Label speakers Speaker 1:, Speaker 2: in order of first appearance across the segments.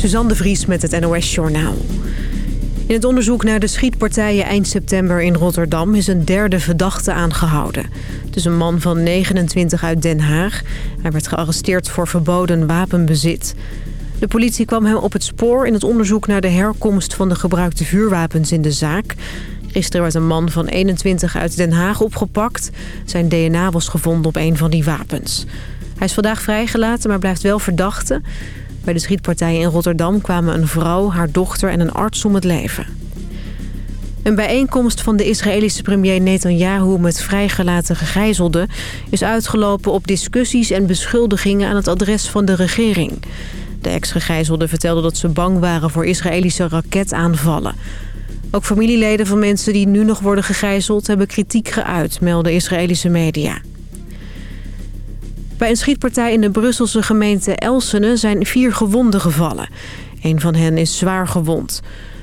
Speaker 1: Suzanne de Vries met het NOS Journaal. In het onderzoek naar de schietpartijen eind september in Rotterdam... is een derde verdachte aangehouden. Het is een man van 29 uit Den Haag. Hij werd gearresteerd voor verboden wapenbezit. De politie kwam hem op het spoor in het onderzoek naar de herkomst... van de gebruikte vuurwapens in de zaak. Gisteren werd een man van 21 uit Den Haag opgepakt. Zijn DNA was gevonden op een van die wapens. Hij is vandaag vrijgelaten, maar blijft wel verdachte... Bij de schietpartij in Rotterdam kwamen een vrouw, haar dochter en een arts om het leven. Een bijeenkomst van de Israëlische premier Netanyahu met vrijgelaten gegijzelden... is uitgelopen op discussies en beschuldigingen aan het adres van de regering. De ex-gegijzelden vertelden dat ze bang waren voor Israëlische raketaanvallen. Ook familieleden van mensen die nu nog worden gegijzeld hebben kritiek geuit, melden Israëlische media. Bij een schietpartij in de Brusselse gemeente Elsene zijn vier gewonden gevallen. Een van hen is zwaar gewond.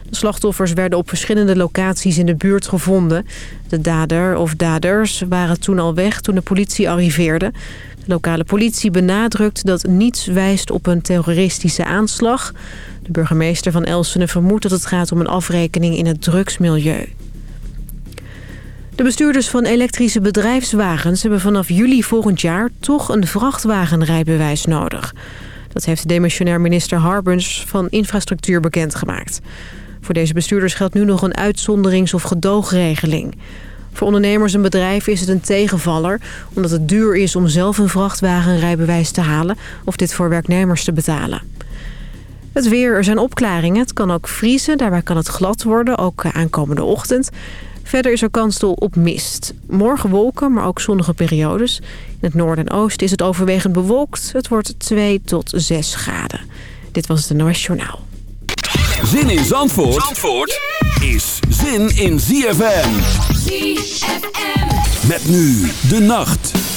Speaker 1: De slachtoffers werden op verschillende locaties in de buurt gevonden. De dader of daders waren toen al weg toen de politie arriveerde. De lokale politie benadrukt dat niets wijst op een terroristische aanslag. De burgemeester van Elsene vermoedt dat het gaat om een afrekening in het drugsmilieu. De bestuurders van elektrische bedrijfswagens hebben vanaf juli volgend jaar toch een vrachtwagenrijbewijs nodig. Dat heeft demissionair minister Harbers van Infrastructuur bekendgemaakt. Voor deze bestuurders geldt nu nog een uitzonderings- of gedoogregeling. Voor ondernemers en bedrijven is het een tegenvaller... omdat het duur is om zelf een vrachtwagenrijbewijs te halen... of dit voor werknemers te betalen. Het weer, er zijn opklaringen. Het kan ook vriezen, daarbij kan het glad worden, ook aankomende ochtend. Verder is er kans op mist. Morgen wolken, maar ook zonnige periodes. In het noorden en oosten is het overwegend bewolkt. Het wordt 2 tot 6 graden. Dit was het NOS Journaal.
Speaker 2: Zin in Zandvoort, Zandvoort is zin in ZFM. ZFM. Met nu de nacht.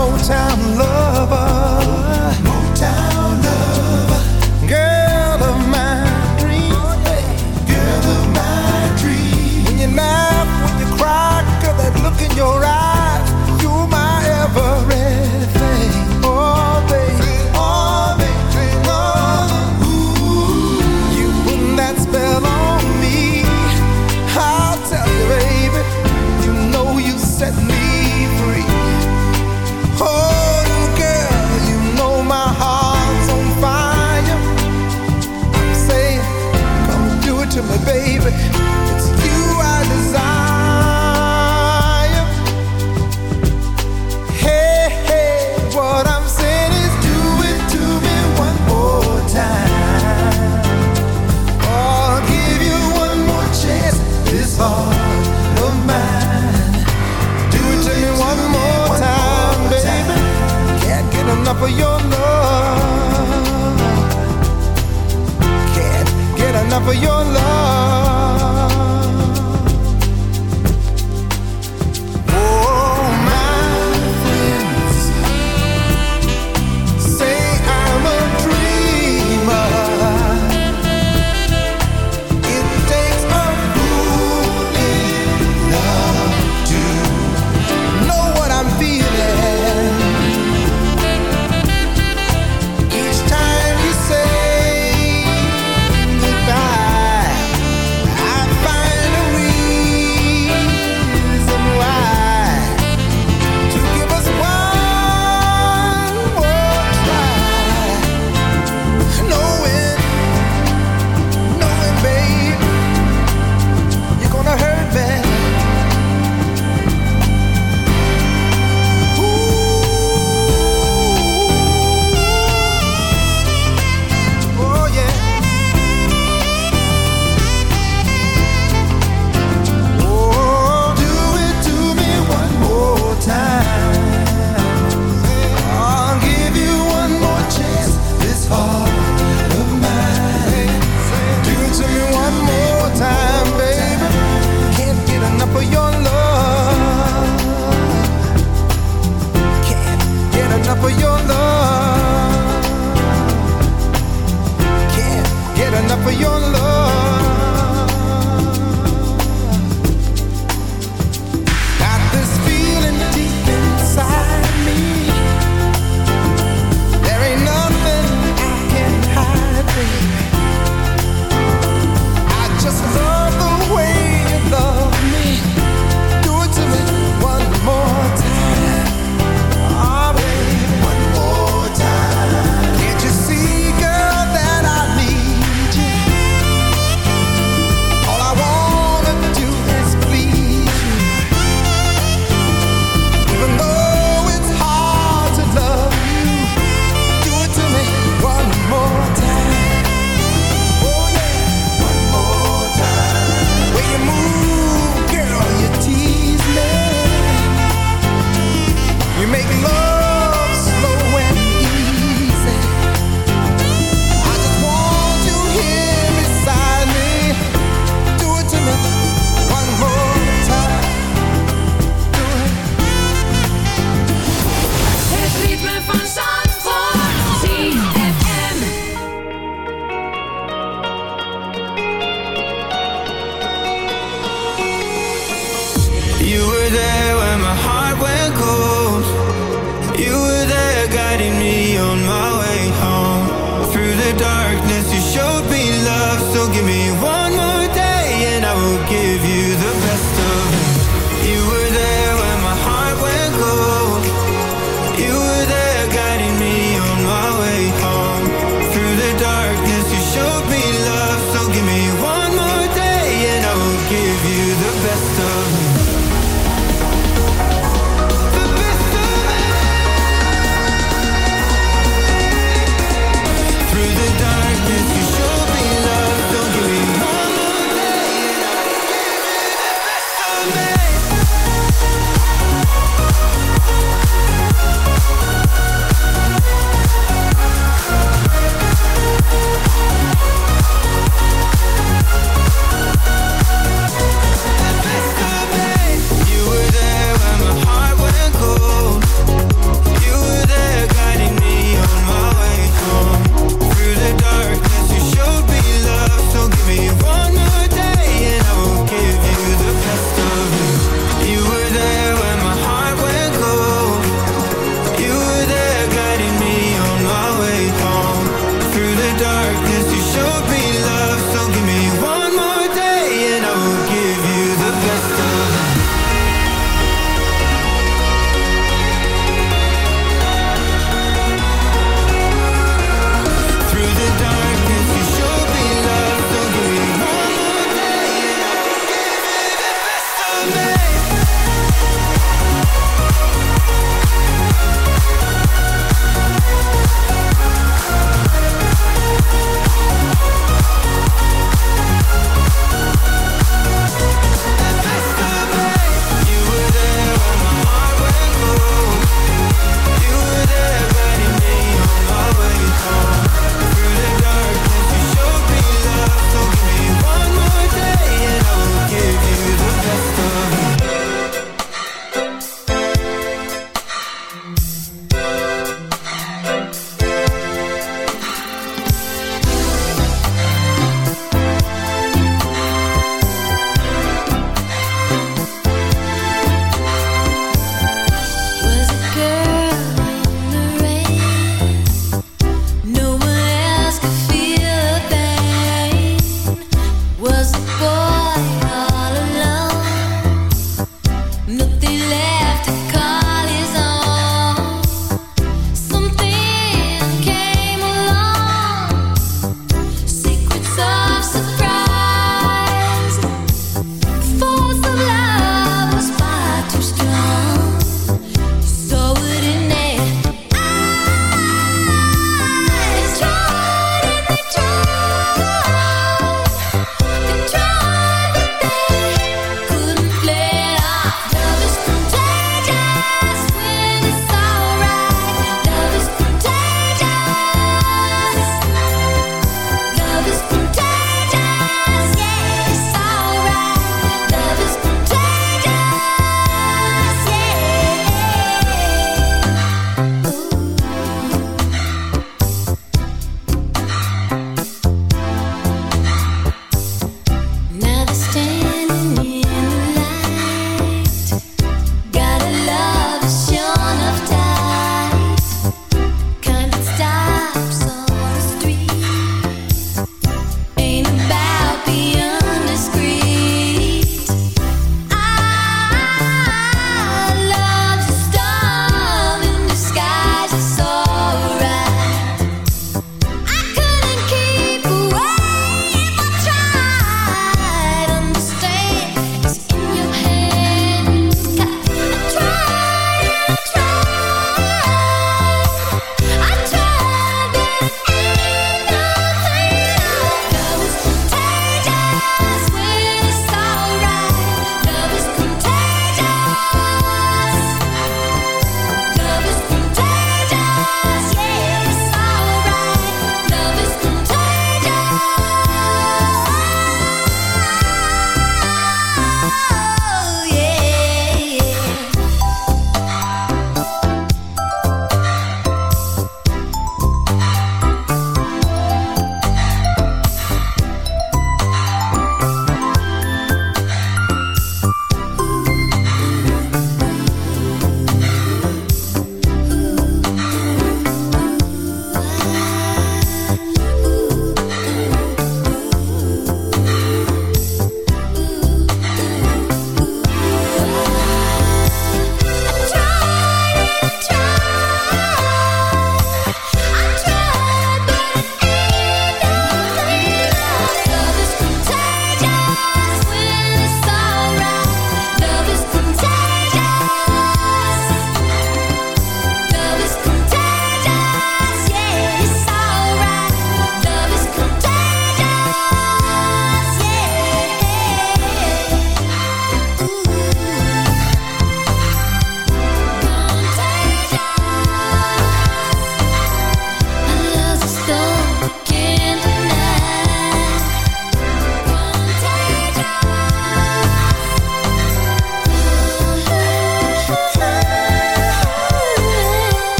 Speaker 3: Motown lover. Motown lover. Girl of my dreams. Oh, girl of my dreams. When you laugh, when you cry, girl, that look in your eyes through the give you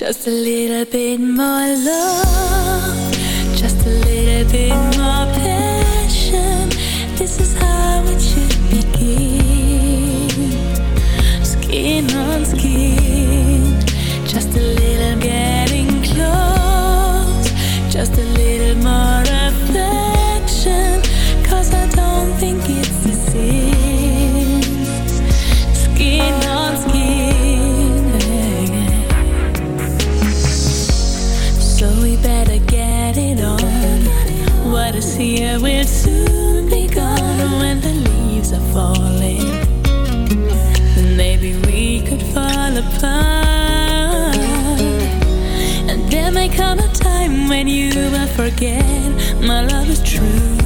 Speaker 3: Just a little bit more love.
Speaker 4: Just a little bit more passion. This is how it should begin. Skin on skin. Just a little getting close. Just a little more affection Cause I don't think it's the same. yeah, we'll soon be gone when the leaves are falling. And maybe we could fall apart. And there may come a time when you will forget my love is true.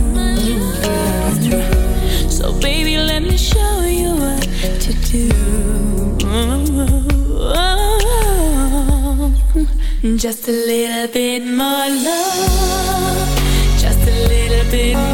Speaker 4: So, baby, let me show you what to do. Just a little bit more love a little bit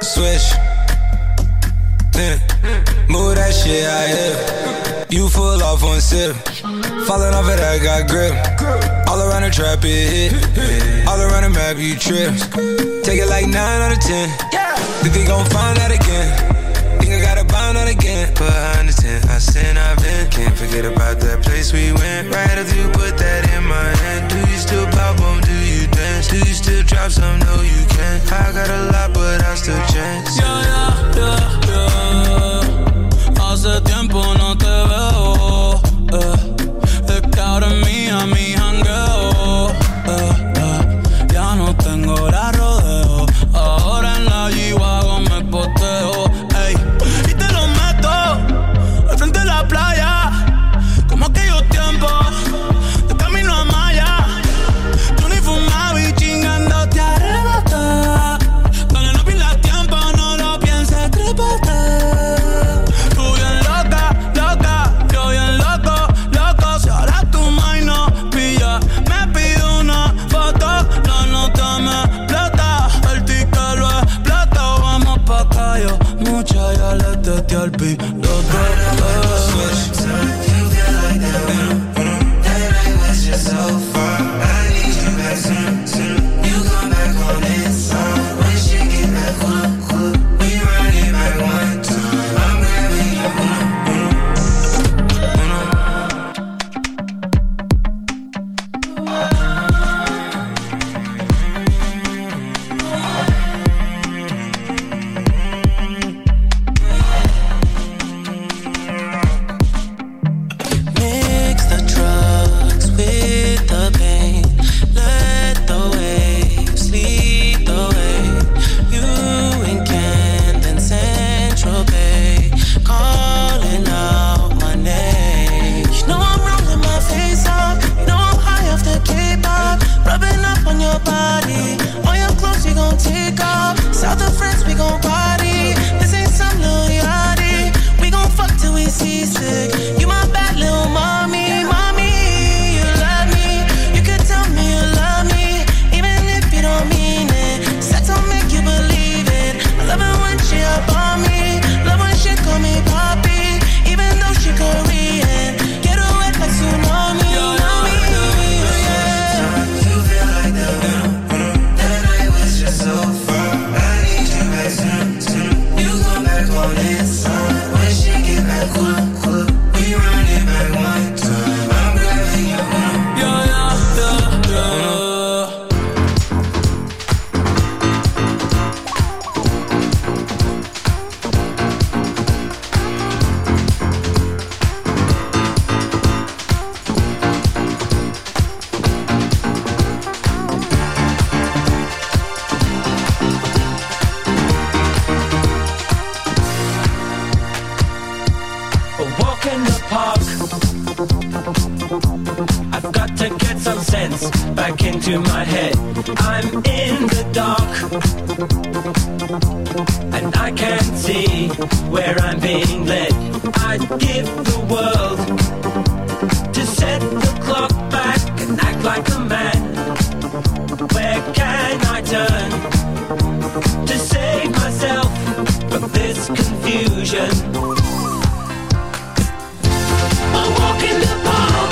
Speaker 4: Switch. Yeah. Mm. Move that shit out here. You full off one sip. Falling off it, I got grip. All around the trap, it hit. All around the map, you trip. Take it like 9 out of 10. Think they gon' find that again. Bind that again. But I understand, I sin, I've been. Can't forget about that place we went. Right after you put that in my hand. Do you still pop on? Do you dance? Do you still drop some? No, you can't. I got a lot, but I still chance. Yeah, yeah, yeah, yeah.
Speaker 5: Hace tiempo no te veo. Eh. Ahora es confusion? In the park,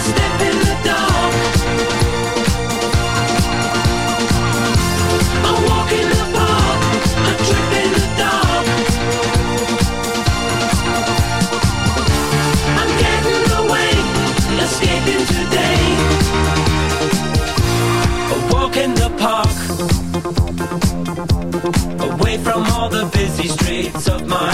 Speaker 5: step in the dark. In the park, trip in the dark. I'm getting away, escaping today. Walk in the park, away from all the busy streets of my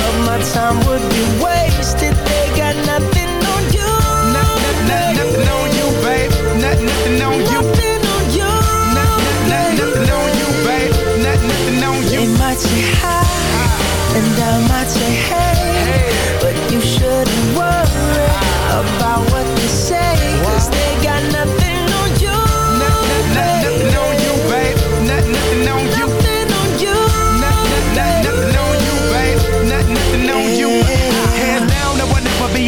Speaker 2: but my time would be wasted. They got nothing on you.
Speaker 6: Nothing, nothing, nothing on you, babe. Nothing, nothing on you.
Speaker 2: Nothing on you.
Speaker 6: Nothing, nothing, nothing on you, babe. Nothing, nothing on you.
Speaker 2: They might say hi, and I might say hey, but you shouldn't worry about what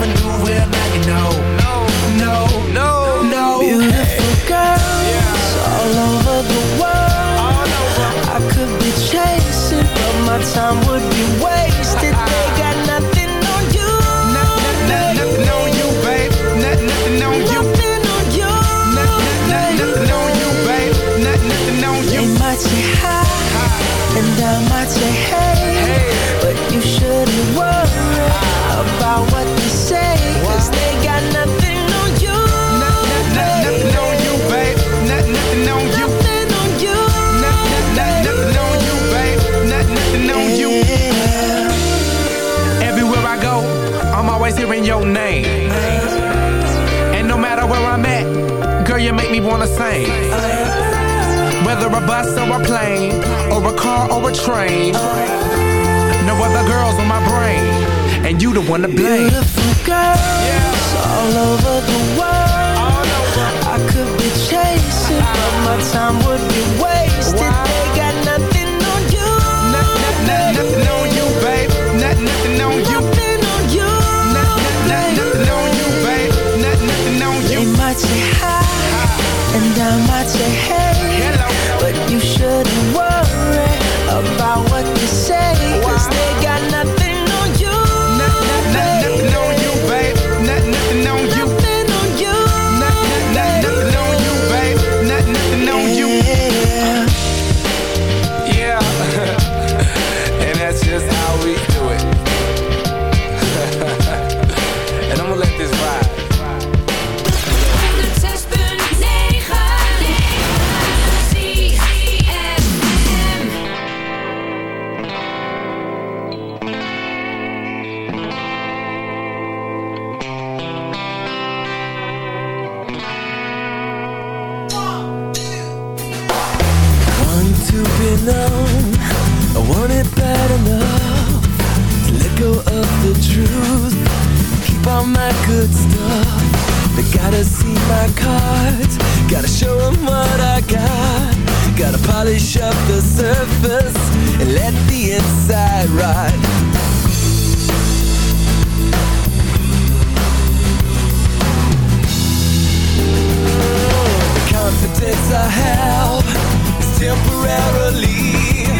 Speaker 2: never knew, well, now you know. No, no, no, no. Beautiful girls all over the world. All over. I could be chasing, but my time would be
Speaker 6: wanna sing whether a bus or a plane, or a car or a train. No other girls on my brain, and you the one to blame.
Speaker 2: Beautiful girls all over the world. I could be chasing, but my time would be wasted. Wow. They got
Speaker 6: all my
Speaker 2: good stuff. They gotta see my cards. Gotta show them what I got. Gotta polish up the surface And let the inside ride. The confidence I have Is temporarily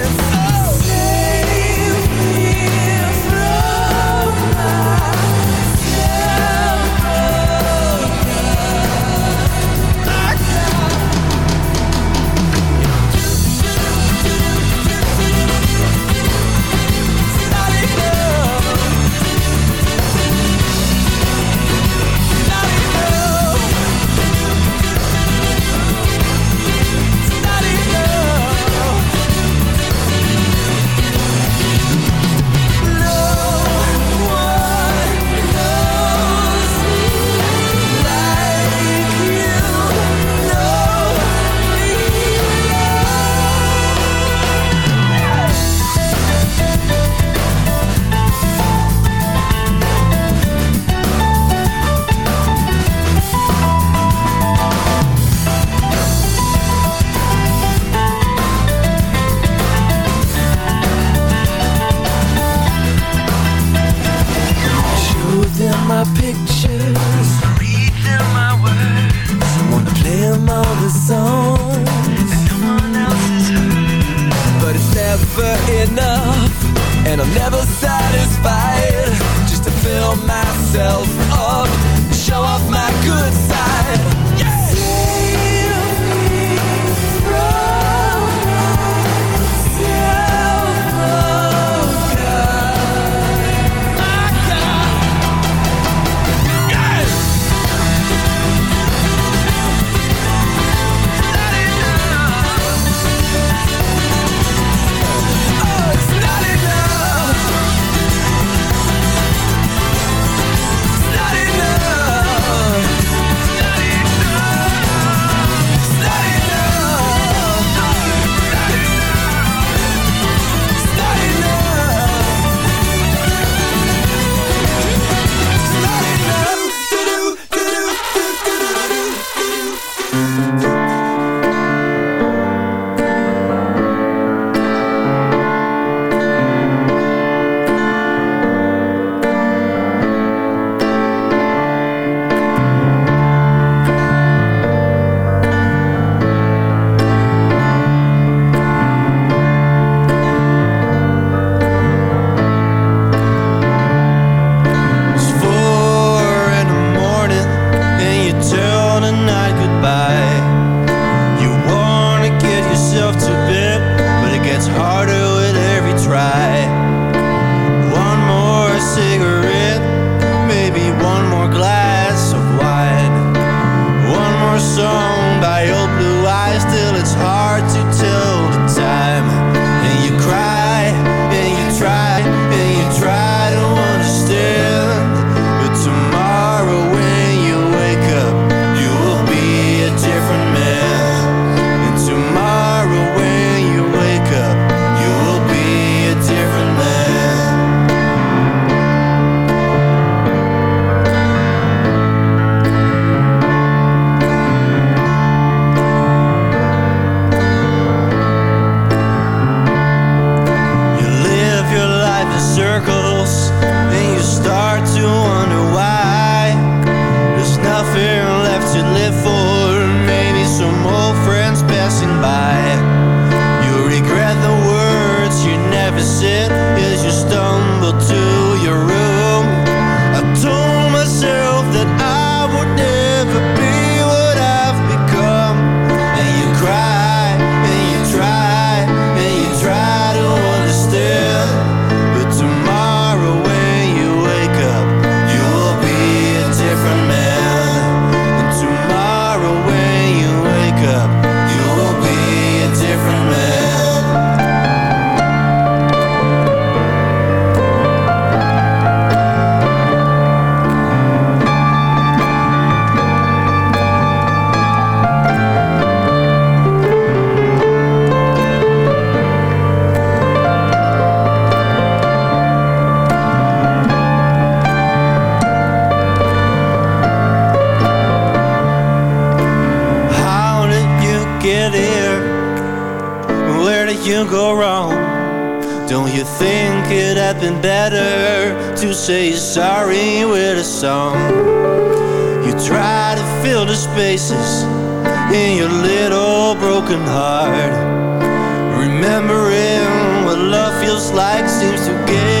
Speaker 7: the songs But it's never enough. And I'm never satisfied Just to fill myself up and Show off my good side. broken heart. Remembering what love feels like seems to get